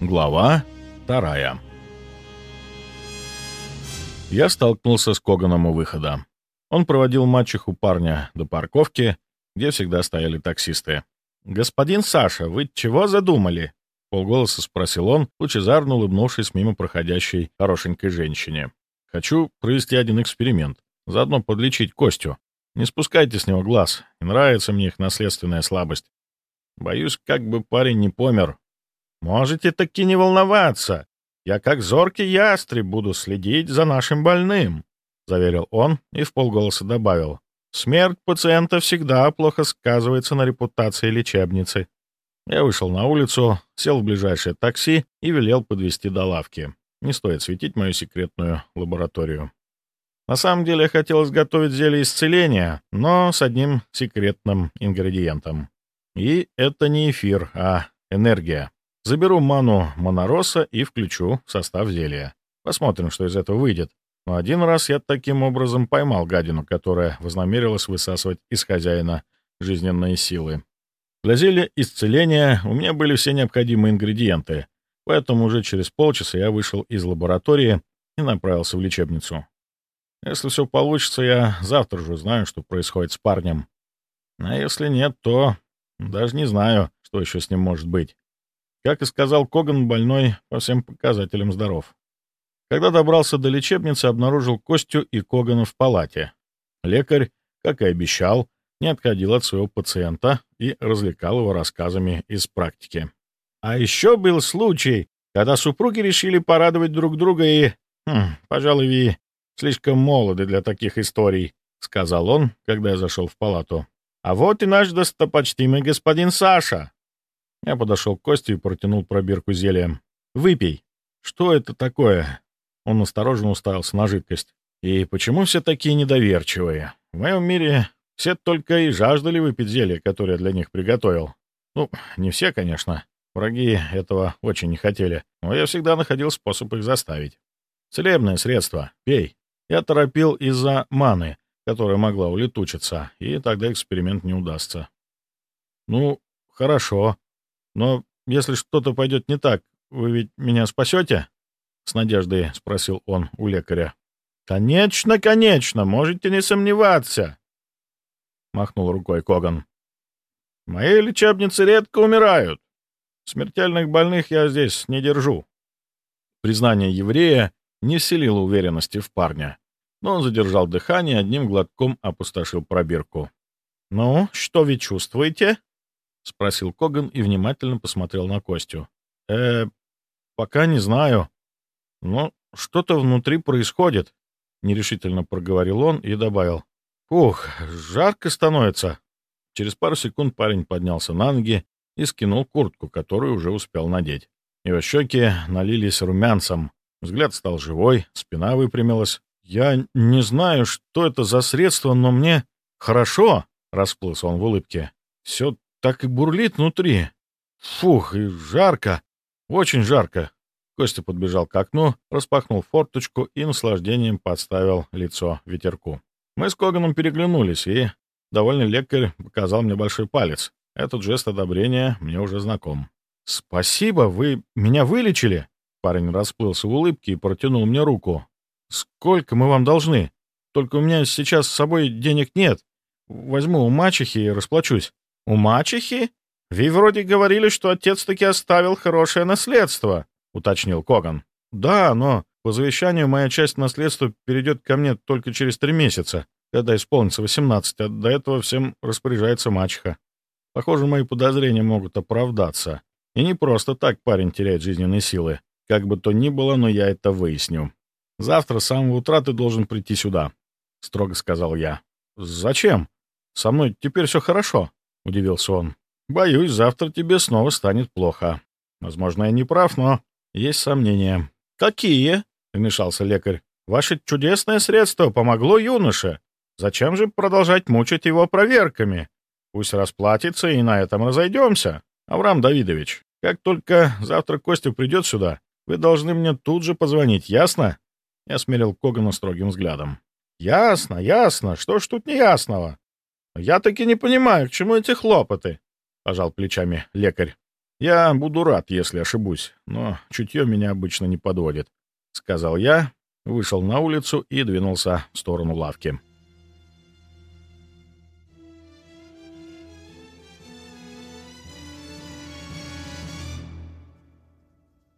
Глава вторая Я столкнулся с Коганом у выхода. Он проводил мачеху парня до парковки, где всегда стояли таксисты. «Господин Саша, вы чего задумали?» — полголоса спросил он, лучезарно улыбнувшись мимо проходящей хорошенькой женщине. «Хочу провести один эксперимент, заодно подлечить Костю. Не спускайте с него глаз, нравится мне их наследственная слабость. Боюсь, как бы парень не помер, Можете таки не волноваться. Я как зоркий ястреб буду следить за нашим больным», — заверил он и в полголоса добавил. «Смерть пациента всегда плохо сказывается на репутации лечебницы». Я вышел на улицу, сел в ближайшее такси и велел подвезти до лавки. Не стоит светить мою секретную лабораторию. На самом деле я хотел изготовить зелье исцеления, но с одним секретным ингредиентом. И это не эфир, а энергия. Заберу ману Монороса и включу состав зелья. Посмотрим, что из этого выйдет. Но один раз я таким образом поймал гадину, которая вознамерилась высасывать из хозяина жизненные силы. Для зелья исцеления у меня были все необходимые ингредиенты, поэтому уже через полчаса я вышел из лаборатории и направился в лечебницу. Если все получится, я завтра же узнаю, что происходит с парнем. А если нет, то даже не знаю, что еще с ним может быть. Как и сказал Коган, больной по всем показателям здоров. Когда добрался до лечебницы, обнаружил Костю и Когана в палате. Лекарь, как и обещал, не отходил от своего пациента и развлекал его рассказами из практики. А еще был случай, когда супруги решили порадовать друг друга и... Хм, пожалуй, вы слишком молоды для таких историй, — сказал он, когда я зашел в палату. А вот и наш достопочтимый господин Саша. Я подошел к Косте и протянул пробирку зелья. «Выпей». «Что это такое?» Он осторожно уставился на жидкость. «И почему все такие недоверчивые? В моем мире все только и жаждали выпить зелье, которое я для них приготовил. Ну, не все, конечно. Враги этого очень не хотели, но я всегда находил способ их заставить. Целебное средство. Пей». Я торопил из-за маны, которая могла улетучиться, и тогда эксперимент не удастся. «Ну, хорошо», но если что-то пойдет не так, вы ведь меня спасете? С надеждой спросил он у лекаря. Конечно, конечно, можете не сомневаться. Махнул рукой Коган. Мои лечебницы редко умирают. Смертельных больных я здесь не держу. Признание еврея не вселило уверенности в парня, но он задержал дыхание и одним глотком опустошил пробирку. «Ну, что вы чувствуете?» — спросил Коган и внимательно посмотрел на Костю. «Э, пока не знаю. Но что-то внутри происходит», — нерешительно проговорил он и добавил. «Ух, жарко становится». Через пару секунд парень поднялся на ноги и скинул куртку, которую уже успел надеть. Его щеки налились румянцем, взгляд стал живой, спина выпрямилась. «Я не знаю, что это за средство, но мне хорошо», — расплылся он в улыбке. «Все так и бурлит внутри. Фух, и жарко, очень жарко. Костя подбежал к окну, распахнул форточку и наслаждением подставил лицо ветерку. Мы с Коганом переглянулись, и довольный лекарь показал мне большой палец. Этот жест одобрения мне уже знаком. «Спасибо, вы меня вылечили!» Парень расплылся в улыбке и протянул мне руку. «Сколько мы вам должны? Только у меня сейчас с собой денег нет. Возьму у мачехи и расплачусь». «У мачехи? Вы вроде говорили, что отец таки оставил хорошее наследство», — уточнил Коган. «Да, но по завещанию моя часть наследства перейдет ко мне только через три месяца, когда исполнится 18, а до этого всем распоряжается мачеха. Похоже, мои подозрения могут оправдаться. И не просто так парень теряет жизненные силы. Как бы то ни было, но я это выясню. Завтра с самого утра ты должен прийти сюда», — строго сказал я. «Зачем? Со мной теперь все хорошо». — удивился он. «Боюсь, завтра тебе снова станет плохо. Возможно, я не прав, но есть сомнения». «Какие?» — вмешался лекарь. «Ваше чудесное средство помогло юноше. Зачем же продолжать мучить его проверками? Пусть расплатится, и на этом разойдемся. Авраам Давидович, как только завтра Костя придет сюда, вы должны мне тут же позвонить, ясно?» Я смерил Когана строгим взглядом. «Ясно, ясно. Что ж тут неясного? «Я таки не понимаю, к чему эти хлопоты?» — пожал плечами лекарь. «Я буду рад, если ошибусь, но чутье меня обычно не подводит», — сказал я, вышел на улицу и двинулся в сторону лавки.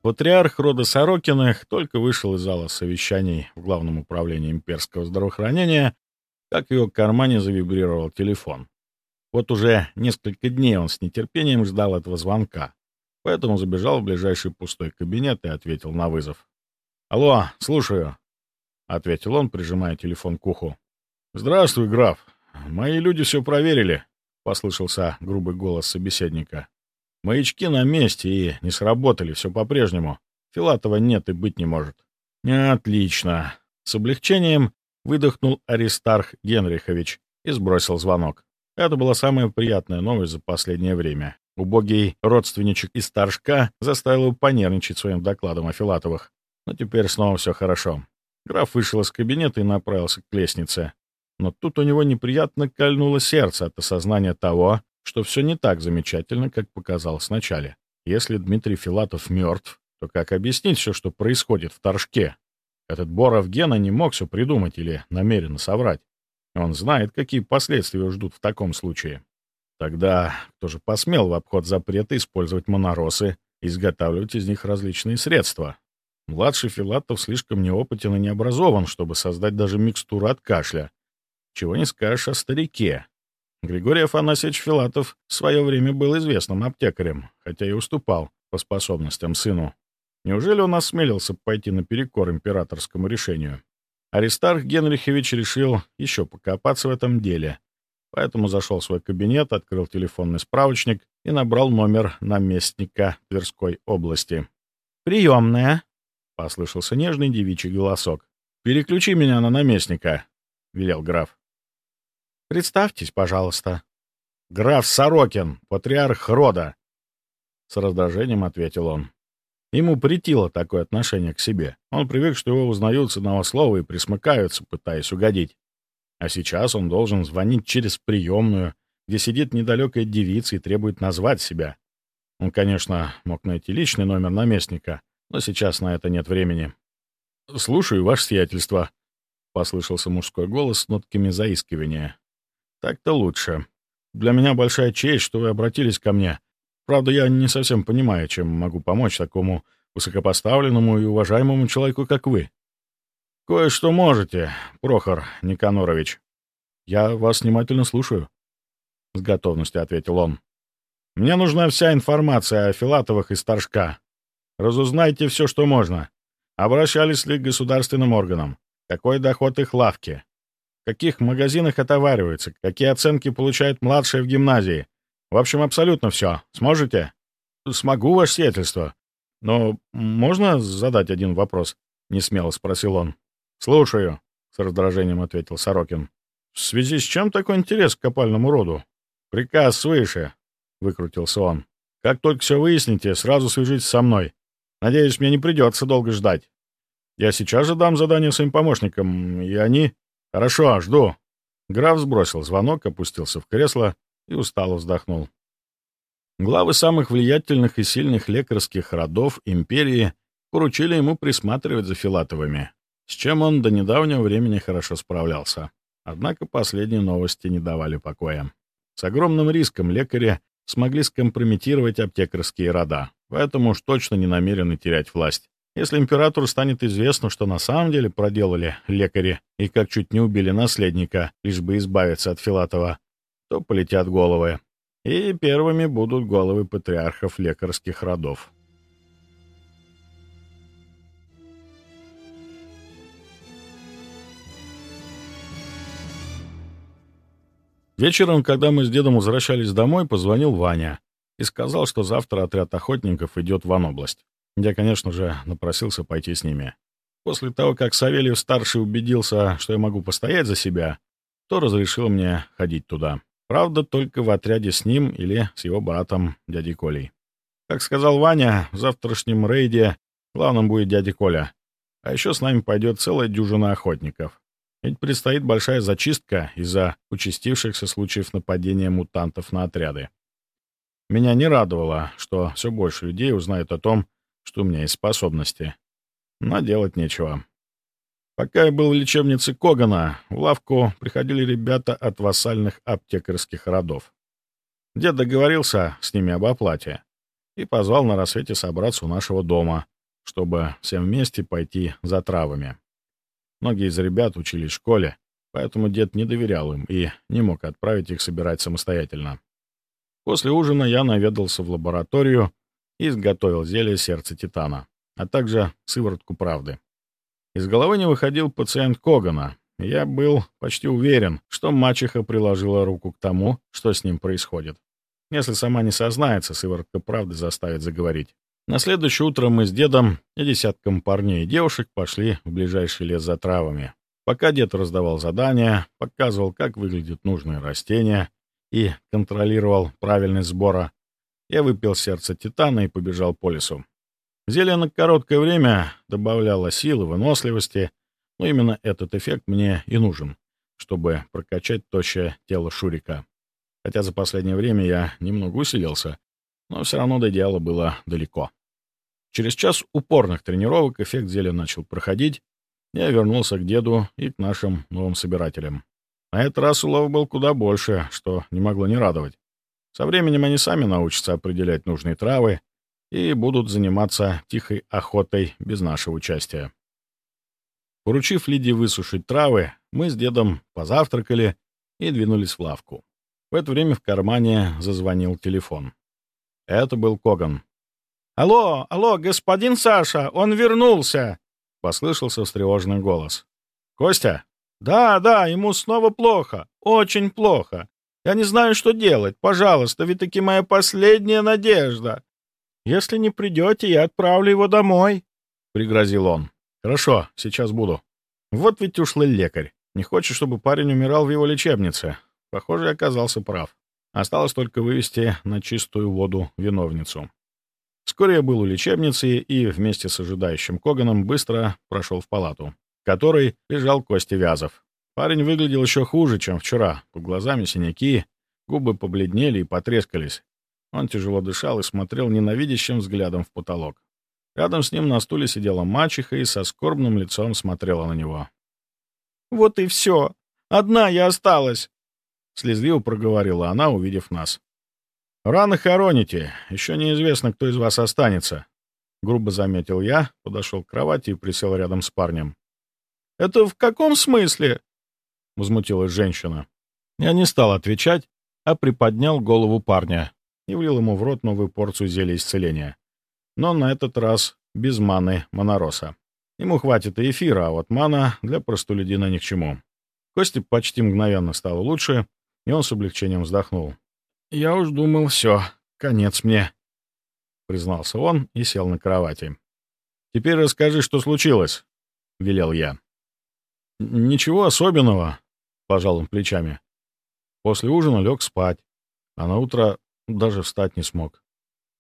Патриарх рода Сорокиных только вышел из зала совещаний в Главном управлении имперского здравоохранения, как в его кармане завибрировал телефон. Вот уже несколько дней он с нетерпением ждал этого звонка, поэтому забежал в ближайший пустой кабинет и ответил на вызов. «Алло, слушаю», — ответил он, прижимая телефон к уху. «Здравствуй, граф. Мои люди все проверили», — послышался грубый голос собеседника. Маячки на месте и не сработали, все по-прежнему. Филатова нет и быть не может. Отлично. С облегчением выдохнул Аристарх Генрихович и сбросил звонок. Это была самая приятная новость за последнее время. Убогий родственничек из Торжка заставил его понервничать своим докладом о Филатовых. Но теперь снова все хорошо. Граф вышел из кабинета и направился к лестнице. Но тут у него неприятно кольнуло сердце от осознания того, что все не так замечательно, как показалось вначале. Если Дмитрий Филатов мертв, то как объяснить все, что происходит в Торжке? Этот Боров Гена не мог все придумать или намеренно соврать. Он знает, какие последствия ждут в таком случае. Тогда кто же посмел в обход запрета использовать моноросы и изготавливать из них различные средства? Младший Филатов слишком неопытен и необразован, чтобы создать даже микстуру от кашля. Чего не скажешь о старике, Григорий Афанасьевич Филатов в свое время был известным аптекарем, хотя и уступал по способностям сыну. Неужели он осмелился пойти наперекор императорскому решению? Аристарх Генрихович решил еще покопаться в этом деле, поэтому зашел в свой кабинет, открыл телефонный справочник и набрал номер наместника Тверской области. «Приемная», — послышался нежный девичий голосок. «Переключи меня на наместника», — велел граф. Представьтесь, пожалуйста. Граф Сорокин, патриарх рода. С раздражением ответил он. Ему притило такое отношение к себе. Он привык, что его узнают с одного слова и присмыкаются, пытаясь угодить. А сейчас он должен звонить через приемную, где сидит недалекая девица и требует назвать себя. Он, конечно, мог найти личный номер наместника, но сейчас на это нет времени. «Слушаю, ваше сиятельство», — послышался мужской голос с нотками заискивания. Так-то лучше. Для меня большая честь, что вы обратились ко мне. Правда, я не совсем понимаю, чем могу помочь такому высокопоставленному и уважаемому человеку, как вы. Кое-что можете, Прохор Никанорович. Я вас внимательно слушаю. С готовностью ответил он. Мне нужна вся информация о Филатовых и Старшка. Разузнайте все, что можно. Обращались ли к государственным органам? Какой доход их лавки? в каких магазинах отовариваются, какие оценки получают младшие в гимназии. В общем, абсолютно все. Сможете? Смогу, ваше сиятельство. Но можно задать один вопрос? Несмело спросил он. Слушаю, с раздражением ответил Сорокин. В связи с чем такой интерес к копальному роду? Приказ свыше, выкрутился он. Как только все выясните, сразу свяжитесь со мной. Надеюсь, мне не придется долго ждать. Я сейчас же дам задание своим помощникам, и они... «Хорошо, жду». Граф сбросил звонок, опустился в кресло и устало вздохнул. Главы самых влиятельных и сильных лекарских родов империи поручили ему присматривать за Филатовыми, с чем он до недавнего времени хорошо справлялся. Однако последние новости не давали покоя. С огромным риском лекари смогли скомпрометировать аптекарские рода, поэтому уж точно не намерены терять власть. Если императору станет известно, что на самом деле проделали лекари и как чуть не убили наследника, лишь бы избавиться от Филатова, то полетят головы. И первыми будут головы патриархов лекарских родов. Вечером, когда мы с дедом возвращались домой, позвонил Ваня и сказал, что завтра отряд охотников идет в Анобласть. Я, конечно же, напросился пойти с ними. После того, как Савельев-старший убедился, что я могу постоять за себя, то разрешил мне ходить туда. Правда, только в отряде с ним или с его братом, дядей Колей. Как сказал Ваня, в завтрашнем рейде главным будет дядя Коля. А еще с нами пойдет целая дюжина охотников. Ведь предстоит большая зачистка из-за участившихся случаев нападения мутантов на отряды. Меня не радовало, что все больше людей узнают о том, что у меня есть способности. Но делать нечего. Пока я был в лечебнице Когана, в лавку приходили ребята от вассальных аптекарских родов. Дед договорился с ними об оплате и позвал на рассвете собраться у нашего дома, чтобы всем вместе пойти за травами. Многие из ребят учились в школе, поэтому дед не доверял им и не мог отправить их собирать самостоятельно. После ужина я наведался в лабораторию и изготовил зелье сердца титана, а также сыворотку правды. Из головы не выходил пациент Когана, я был почти уверен, что мачеха приложила руку к тому, что с ним происходит. Если сама не сознается, сыворотка правды заставит заговорить. На следующее утро мы с дедом и десятком парней и девушек пошли в ближайший лес за травами. Пока дед раздавал задания, показывал, как выглядят нужные растения и контролировал правильность сбора, я выпил сердце титана и побежал по лесу. Зелье на короткое время добавляло силы, выносливости, но именно этот эффект мне и нужен, чтобы прокачать тощее тело Шурика. Хотя за последнее время я немного усилился, но все равно до идеала было далеко. Через час упорных тренировок эффект зелья начал проходить, я вернулся к деду и к нашим новым собирателям. На этот раз улов был куда больше, что не могло не радовать. Со временем они сами научатся определять нужные травы и будут заниматься тихой охотой без нашего участия. Поручив Лиде высушить травы, мы с дедом позавтракали и двинулись в лавку. В это время в кармане зазвонил телефон. Это был Коган. «Алло, алло, господин Саша, он вернулся!» — послышался встревоженный голос. «Костя?» «Да, да, ему снова плохо, очень плохо. Я не знаю, что делать. Пожалуйста, вы таки моя последняя надежда. Если не придете, я отправлю его домой», — пригрозил он. «Хорошо, сейчас буду». Вот ведь ушлый лекарь. Не хочет, чтобы парень умирал в его лечебнице. Похоже, оказался прав. Осталось только вывести на чистую воду виновницу. Вскоре я был у лечебницы и вместе с ожидающим Коганом быстро прошел в палату, в которой лежал Костя Вязов. Парень выглядел еще хуже, чем вчера. Под глазами синяки, губы побледнели и потрескались. Он тяжело дышал и смотрел ненавидящим взглядом в потолок. Рядом с ним на стуле сидела мачеха и со скорбным лицом смотрела на него. «Вот и все. Одна я осталась. — слезливо проговорила она, увидев нас. «Рано хороните. Еще неизвестно, кто из вас останется», — грубо заметил я, подошел к кровати и присел рядом с парнем. «Это в каком смысле?» — возмутилась женщина. Я не стал отвечать, а приподнял голову парня и влил ему в рот новую порцию зелья исцеления. Но на этот раз без маны монороса. Ему хватит и эфира, а вот мана для простолюдина ни к чему. Кости почти мгновенно стало лучше, и он с облегчением вздохнул. «Я уж думал, все, конец мне», — признался он и сел на кровати. «Теперь расскажи, что случилось», — велел я. «Ничего особенного», — пожал он плечами. После ужина лег спать, а на утро даже встать не смог.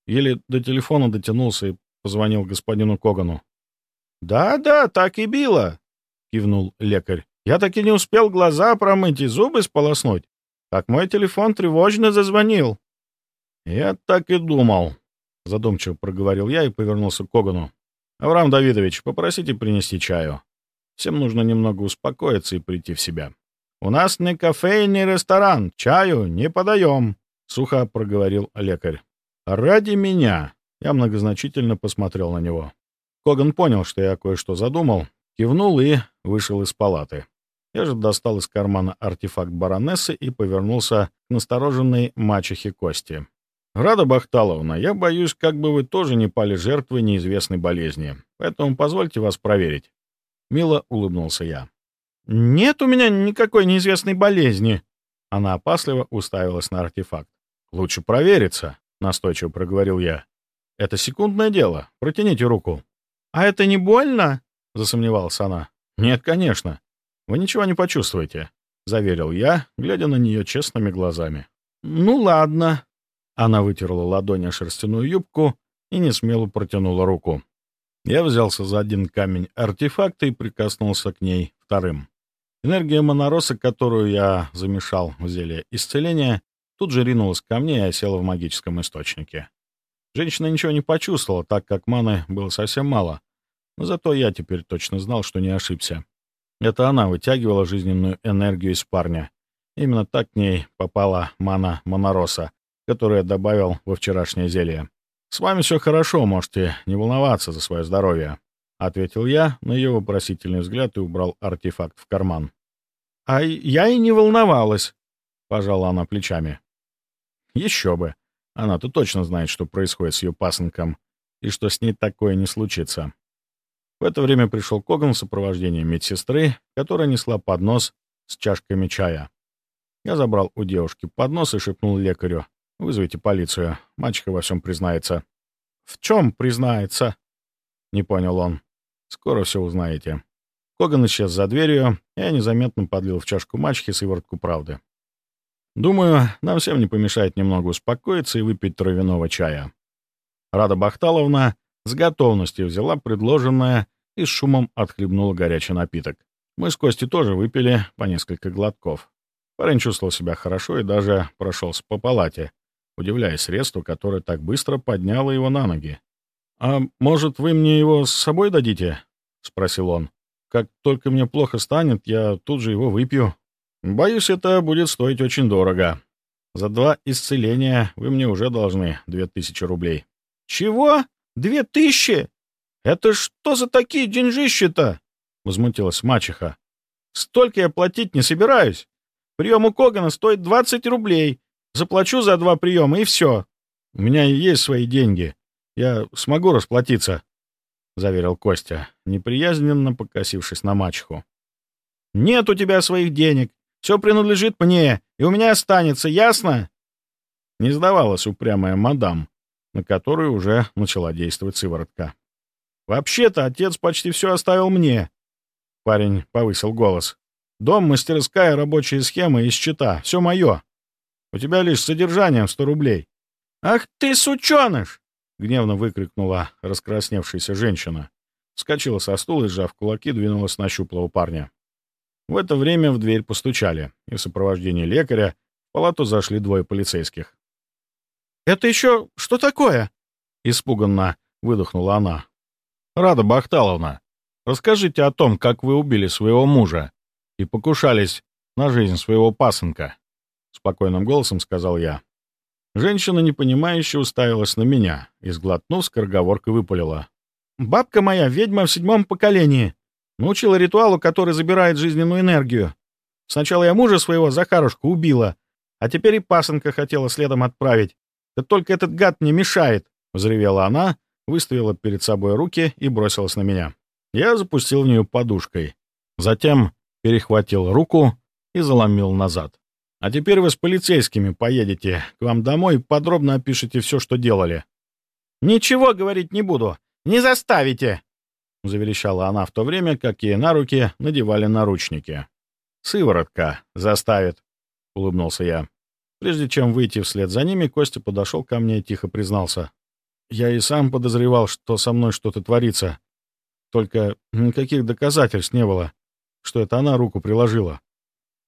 Еле до телефона дотянулся и позвонил господину Когану. «Да-да, так и било», — кивнул лекарь. «Я так и не успел глаза промыть и зубы сполоснуть как мой телефон тревожно зазвонил. «Я так и думал», — задумчиво проговорил я и повернулся к Когану. «Авраам Давидович, попросите принести чаю. Всем нужно немного успокоиться и прийти в себя». «У нас не кафе и не ресторан, чаю не подаем», — сухо проговорил лекарь. «Ради меня», — я многозначительно посмотрел на него. Коган понял, что я кое-что задумал, кивнул и вышел из палаты. Я же достал из кармана артефакт баронессы и повернулся к настороженной мачехе Кости. «Рада Бахталовна, я боюсь, как бы вы тоже не пали жертвой неизвестной болезни, поэтому позвольте вас проверить». Мило улыбнулся я. «Нет у меня никакой неизвестной болезни». Она опасливо уставилась на артефакт. «Лучше провериться», — настойчиво проговорил я. «Это секундное дело. Протяните руку». «А это не больно?» — засомневалась она. «Нет, конечно. Вы ничего не почувствуете», — заверил я, глядя на нее честными глазами. «Ну ладно». Она вытерла ладонь о шерстяную юбку и несмело протянула руку. Я взялся за один камень артефакта и прикоснулся к ней вторым. Энергия монороса, которую я замешал в зелье исцеления, тут же ринулась ко мне и осела в магическом источнике. Женщина ничего не почувствовала, так как маны было совсем мало, но зато я теперь точно знал, что не ошибся. Это она вытягивала жизненную энергию из парня. Именно так к ней попала мана Монороса, которую я добавил во вчерашнее зелье. «С вами все хорошо, можете не волноваться за свое здоровье», — ответил я на ее вопросительный взгляд и убрал артефакт в карман. «А я и не волновалась», — пожала она плечами. «Еще бы. Она-то точно знает, что происходит с ее пасынком, и что с ней такое не случится». В это время пришел Коган в сопровождении медсестры, которая несла поднос с чашками чая. Я забрал у девушки поднос и шепнул лекарю. «Вызовите полицию. Мачеха во всем признается». «В чем признается?» — не понял он. «Скоро все узнаете». Коган исчез за дверью, и я незаметно подлил в чашку мачехи сыворотку правды. Думаю, нам всем не помешает немного успокоиться и выпить травяного чая. Рада Бахталовна с готовностью взяла предложенное и с шумом отхлебнула горячий напиток. Мы с Костей тоже выпили по несколько глотков. Парень чувствовал себя хорошо и даже прошелся по палате, удивляясь средству, которое так быстро подняло его на ноги. «А может, вы мне его с собой дадите?» — спросил он. «Как только мне плохо станет, я тут же его выпью. Боюсь, это будет стоить очень дорого. За два исцеления вы мне уже должны две тысячи рублей». «Чего? Две тысячи? Это что за такие деньжищи-то?» — возмутилась мачеха. «Столько я платить не собираюсь. Прием у Когана стоит 20 рублей. Заплачу за два приема, и все. У меня есть свои деньги. Я смогу расплатиться», — заверил Костя, неприязненно покосившись на мачеху. «Нет у тебя своих денег. Все принадлежит мне, и у меня останется, ясно?» Не сдавалась упрямая мадам, на которую уже начала действовать сыворотка. «Вообще-то отец почти все оставил мне». Парень повысил голос. «Дом, мастерская, рабочая схема и счета. Все мое. У тебя лишь содержанием сто рублей». «Ах ты, сученыш!» — гневно выкрикнула раскрасневшаяся женщина. Вскочила со стула и, сжав кулаки, двинулась на щуплого парня. В это время в дверь постучали, и в сопровождении лекаря в палату зашли двое полицейских. «Это еще что такое?» — испуганно выдохнула она. «Рада Бахталовна, расскажите о том, как вы убили своего мужа и покушались на жизнь своего пасынка», — спокойным голосом сказал я. Женщина, непонимающе, уставилась на меня и, сглотнув, скороговоркой выпалила. «Бабка моя — ведьма в седьмом поколении. Научила ритуалу, который забирает жизненную энергию. Сначала я мужа своего, Захарушку, убила, а теперь и пасынка хотела следом отправить. Да только этот гад мне мешает!» — взревела она, выставила перед собой руки и бросилась на меня. Я запустил в нее подушкой. Затем перехватил руку и заломил назад. «А теперь вы с полицейскими поедете к вам домой и подробно опишите все, что делали». «Ничего говорить не буду. Не заставите!» — заверещала она в то время, как ей на руки надевали наручники. «Сыворотка заставит», — улыбнулся я. Прежде чем выйти вслед за ними, Костя подошел ко мне и тихо признался. Я и сам подозревал, что со мной что-то творится. Только никаких доказательств не было, что это она руку приложила.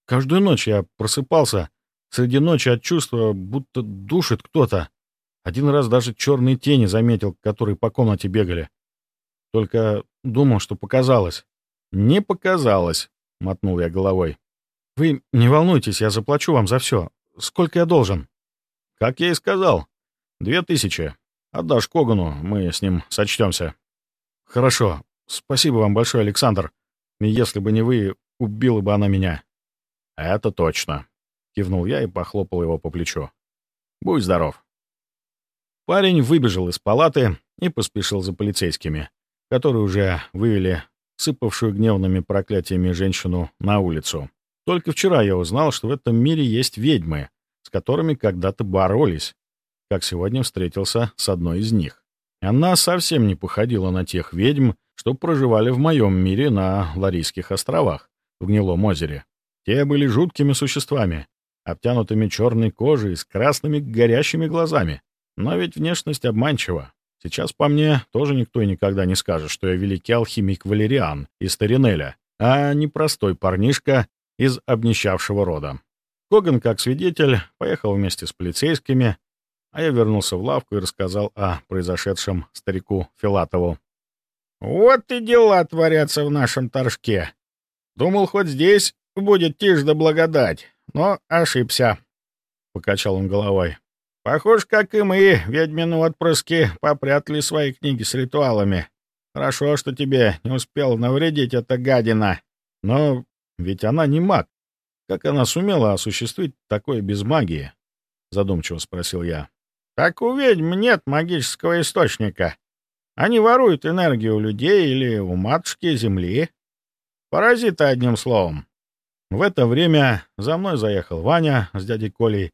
Каждую ночь я просыпался среди ночи от чувства, будто душит кто-то. Один раз даже черные тени заметил, которые по комнате бегали. Только думал, что показалось. «Не показалось», — мотнул я головой. «Вы не волнуйтесь, я заплачу вам за все. Сколько я должен?» «Как я и сказал. Две тысячи. Отдашь Когану, мы с ним сочтемся. Хорошо. Спасибо вам большое, Александр. Если бы не вы, убила бы она меня. Это точно. Кивнул я и похлопал его по плечу. Будь здоров. Парень выбежал из палаты и поспешил за полицейскими, которые уже вывели сыпавшую гневными проклятиями женщину на улицу. Только вчера я узнал, что в этом мире есть ведьмы, с которыми когда-то боролись, как сегодня встретился с одной из них. Она совсем не походила на тех ведьм, что проживали в моем мире на Ларийских островах, в Гнилом озере. Те были жуткими существами, обтянутыми черной кожей с красными горящими глазами. Но ведь внешность обманчива. Сейчас по мне тоже никто и никогда не скажет, что я великий алхимик Валериан из Таринеля, а не простой парнишка из обнищавшего рода. Коган, как свидетель, поехал вместе с полицейскими, а я вернулся в лавку и рассказал о произошедшем старику Филатову. «Вот и дела творятся в нашем торжке. Думал, хоть здесь будет тишь да благодать, но ошибся», — покачал он головой. «Похоже, как и мы, ведьмины отпрыски, попрятали свои книги с ритуалами. Хорошо, что тебе не успел навредить эта гадина. Но ведь она не маг. Как она сумела осуществить такое без магии?» — задумчиво спросил я. Так у ведьм нет магического источника. Они воруют энергию у людей или у матушки Земли. Паразиты, одним словом. В это время за мной заехал Ваня с дядей Колей,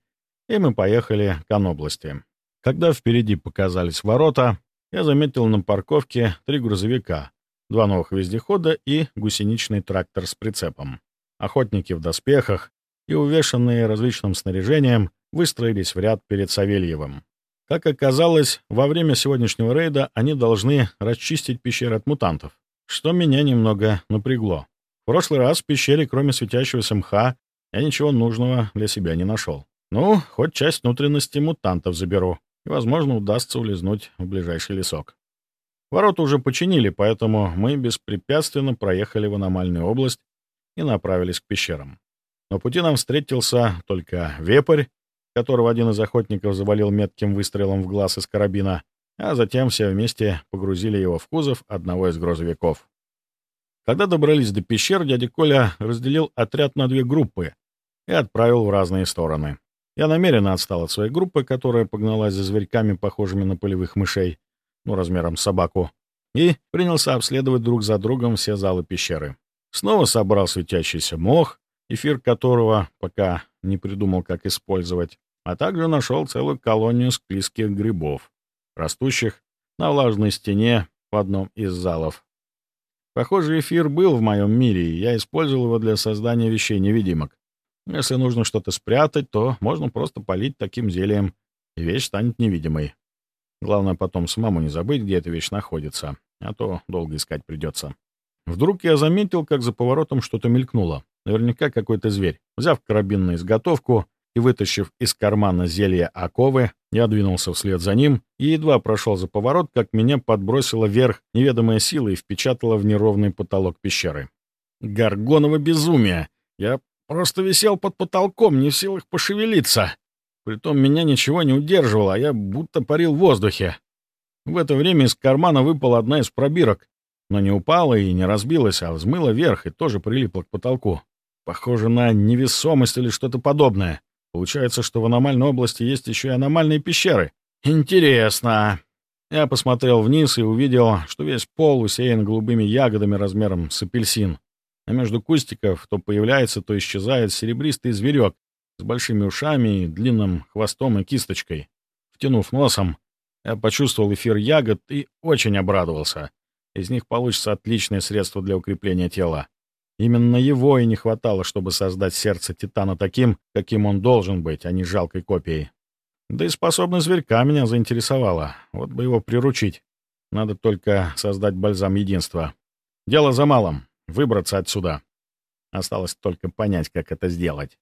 и мы поехали к области. Когда впереди показались ворота, я заметил на парковке три грузовика, два новых вездехода и гусеничный трактор с прицепом. Охотники в доспехах и увешанные различным снаряжением выстроились в ряд перед Савельевым. Как оказалось, во время сегодняшнего рейда они должны расчистить пещеры от мутантов, что меня немного напрягло. В прошлый раз в пещере, кроме светящегося мха, я ничего нужного для себя не нашел. Ну, хоть часть внутренности мутантов заберу, и, возможно, удастся улизнуть в ближайший лесок. Ворота уже починили, поэтому мы беспрепятственно проехали в аномальную область и направились к пещерам. На пути нам встретился только вепрь которого один из охотников завалил метким выстрелом в глаз из карабина, а затем все вместе погрузили его в кузов одного из грузовиков. Когда добрались до пещер, дядя Коля разделил отряд на две группы и отправил в разные стороны. Я намеренно отстал от своей группы, которая погналась за зверьками, похожими на полевых мышей, ну, размером с собаку, и принялся обследовать друг за другом все залы пещеры. Снова собрал светящийся мох, эфир которого пока не придумал, как использовать, а также нашел целую колонию склизких грибов, растущих на влажной стене в одном из залов. Похоже, эфир был в моем мире, и я использовал его для создания вещей-невидимок. Если нужно что-то спрятать, то можно просто полить таким зельем, и вещь станет невидимой. Главное потом самому не забыть, где эта вещь находится, а то долго искать придется. Вдруг я заметил, как за поворотом что-то мелькнуло. Наверняка какой-то зверь. Взяв карабин на изготовку и вытащив из кармана зелье оковы, я двинулся вслед за ним и едва прошел за поворот, как меня подбросило вверх неведомая сила и впечатала в неровный потолок пещеры. Горгоново безумие! Я просто висел под потолком, не в силах пошевелиться. Притом меня ничего не удерживало, а я будто парил в воздухе. В это время из кармана выпала одна из пробирок, но не упала и не разбилась, а взмыла вверх и тоже прилипла к потолку. Похоже на невесомость или что-то подобное. Получается, что в аномальной области есть еще и аномальные пещеры. Интересно. Я посмотрел вниз и увидел, что весь пол усеян голубыми ягодами размером с апельсин. А между кустиков то появляется, то исчезает серебристый зверек с большими ушами, длинным хвостом и кисточкой. Втянув носом, я почувствовал эфир ягод и очень обрадовался. Из них получится отличное средство для укрепления тела. Именно его и не хватало, чтобы создать сердце Титана таким, каким он должен быть, а не жалкой копией. Да и способность зверька меня заинтересовала. Вот бы его приручить. Надо только создать бальзам единства. Дело за малым — выбраться отсюда. Осталось только понять, как это сделать.